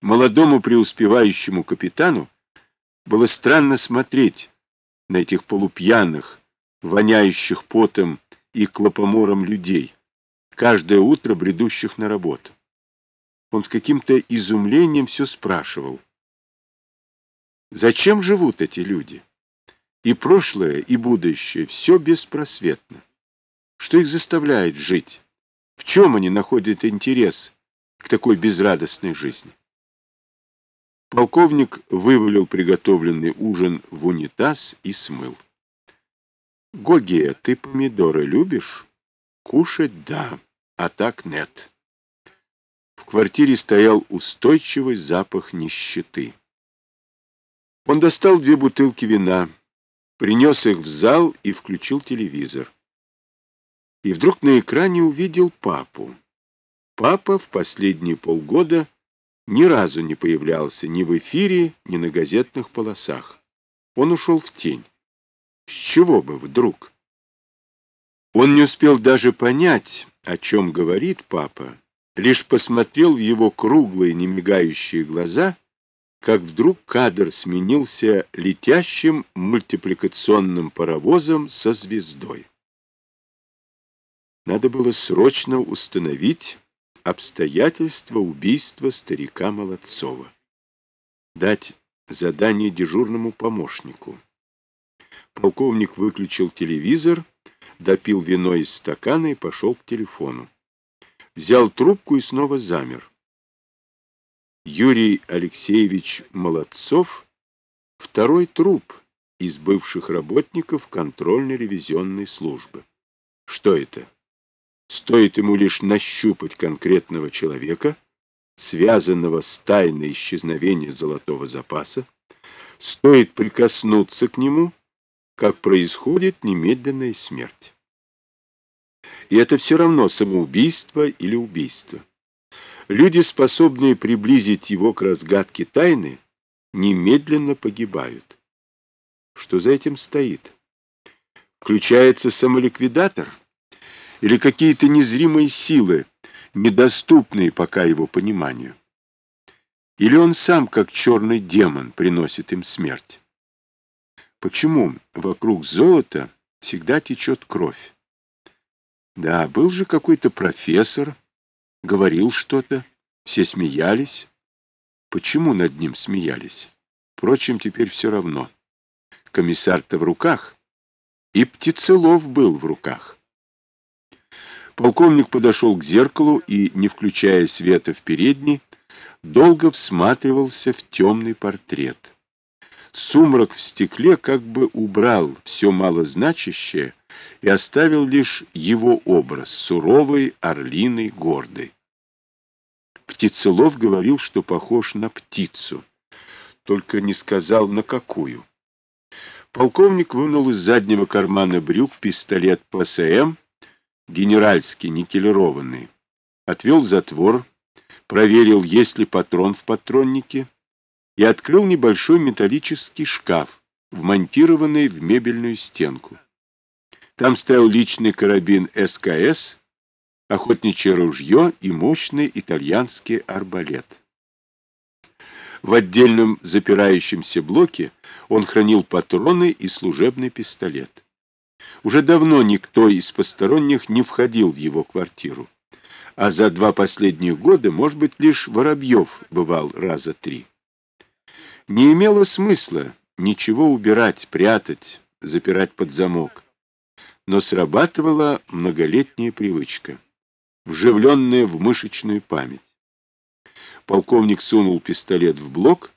Молодому преуспевающему капитану было странно смотреть на этих полупьяных, воняющих потом и клопомором людей, каждое утро бредущих на работу. Он с каким-то изумлением все спрашивал. Зачем живут эти люди? И прошлое, и будущее, все беспросветно. Что их заставляет жить? В чем они находят интерес к такой безрадостной жизни? Полковник вывалил приготовленный ужин в унитаз и смыл. — Гогия, ты помидоры любишь? — Кушать — да, а так нет. В квартире стоял устойчивый запах нищеты. Он достал две бутылки вина, принес их в зал и включил телевизор. И вдруг на экране увидел папу. Папа в последние полгода ни разу не появлялся ни в эфире, ни на газетных полосах. Он ушел в тень. С чего бы вдруг? Он не успел даже понять, о чем говорит папа, лишь посмотрел в его круглые, немигающие глаза, как вдруг кадр сменился летящим мультипликационным паровозом со звездой. Надо было срочно установить, обстоятельства убийства старика Молодцова. Дать задание дежурному помощнику. Полковник выключил телевизор, допил вино из стакана и пошел к телефону. Взял трубку и снова замер. Юрий Алексеевич Молодцов — второй труп из бывших работников контрольно-ревизионной службы. Что это? Стоит ему лишь нащупать конкретного человека, связанного с тайной исчезновения золотого запаса, стоит прикоснуться к нему, как происходит немедленная смерть. И это все равно самоубийство или убийство. Люди, способные приблизить его к разгадке тайны, немедленно погибают. Что за этим стоит? Включается самоликвидатор? Или какие-то незримые силы, недоступные пока его пониманию? Или он сам, как черный демон, приносит им смерть? Почему вокруг золота всегда течет кровь? Да, был же какой-то профессор, говорил что-то, все смеялись. Почему над ним смеялись? Впрочем, теперь все равно. Комиссар-то в руках, и птицелов был в руках. Полковник подошел к зеркалу и, не включая света в передней, долго всматривался в темный портрет. Сумрак в стекле как бы убрал все малозначащее и оставил лишь его образ, суровый, орлиный, гордый. Птицелов говорил, что похож на птицу, только не сказал, на какую. Полковник вынул из заднего кармана брюк пистолет ПСМ генеральский, никелированный, отвел затвор, проверил, есть ли патрон в патроннике, и открыл небольшой металлический шкаф, вмонтированный в мебельную стенку. Там стоял личный карабин СКС, охотничье ружье и мощный итальянский арбалет. В отдельном запирающемся блоке он хранил патроны и служебный пистолет. Уже давно никто из посторонних не входил в его квартиру, а за два последних года, может быть, лишь Воробьев бывал раза три. Не имело смысла ничего убирать, прятать, запирать под замок, но срабатывала многолетняя привычка, вживленная в мышечную память. Полковник сунул пистолет в блок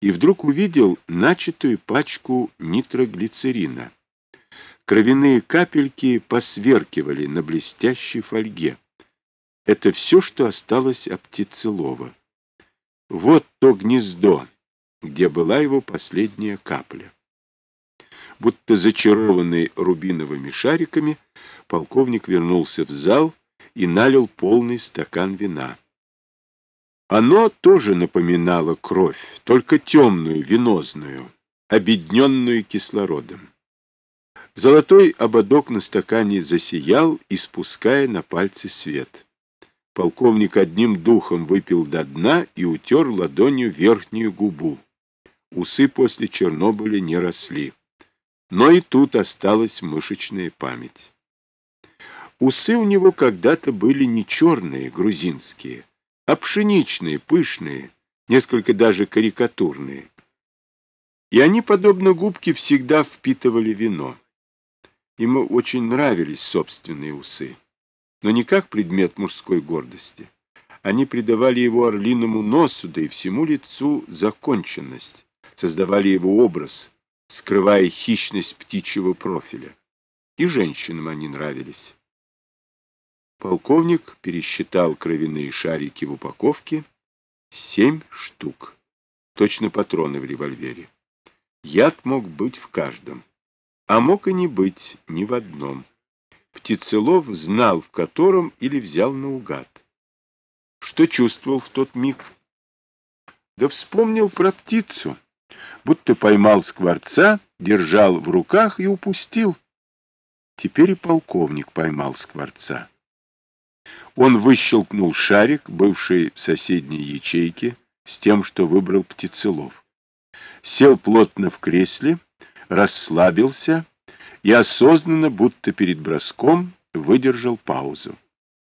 и вдруг увидел начатую пачку нитроглицерина. Кровяные капельки посверкивали на блестящей фольге. Это все, что осталось от птицелова. Вот то гнездо, где была его последняя капля. Будто зачарованный рубиновыми шариками, полковник вернулся в зал и налил полный стакан вина. Оно тоже напоминало кровь, только темную, венозную, обедненную кислородом. Золотой ободок на стакане засиял, испуская на пальцы свет. Полковник одним духом выпил до дна и утер ладонью верхнюю губу. Усы после Чернобыля не росли. Но и тут осталась мышечная память. Усы у него когда-то были не черные, грузинские, а пшеничные, пышные, несколько даже карикатурные. И они, подобно губке, всегда впитывали вино. Ему очень нравились собственные усы, но не как предмет мужской гордости. Они придавали его орлиному носу, да и всему лицу законченность, создавали его образ, скрывая хищность птичьего профиля. И женщинам они нравились. Полковник пересчитал кровяные шарики в упаковке. Семь штук. Точно патроны в револьвере. Яд мог быть в каждом. А мог и не быть ни в одном. Птицелов знал, в котором, или взял наугад. Что чувствовал в тот миг? Да вспомнил про птицу. Будто поймал скворца, держал в руках и упустил. Теперь и полковник поймал скворца. Он выщелкнул шарик, бывший в соседней ячейке, с тем, что выбрал птицелов. Сел плотно в кресле, расслабился и осознанно, будто перед броском, выдержал паузу.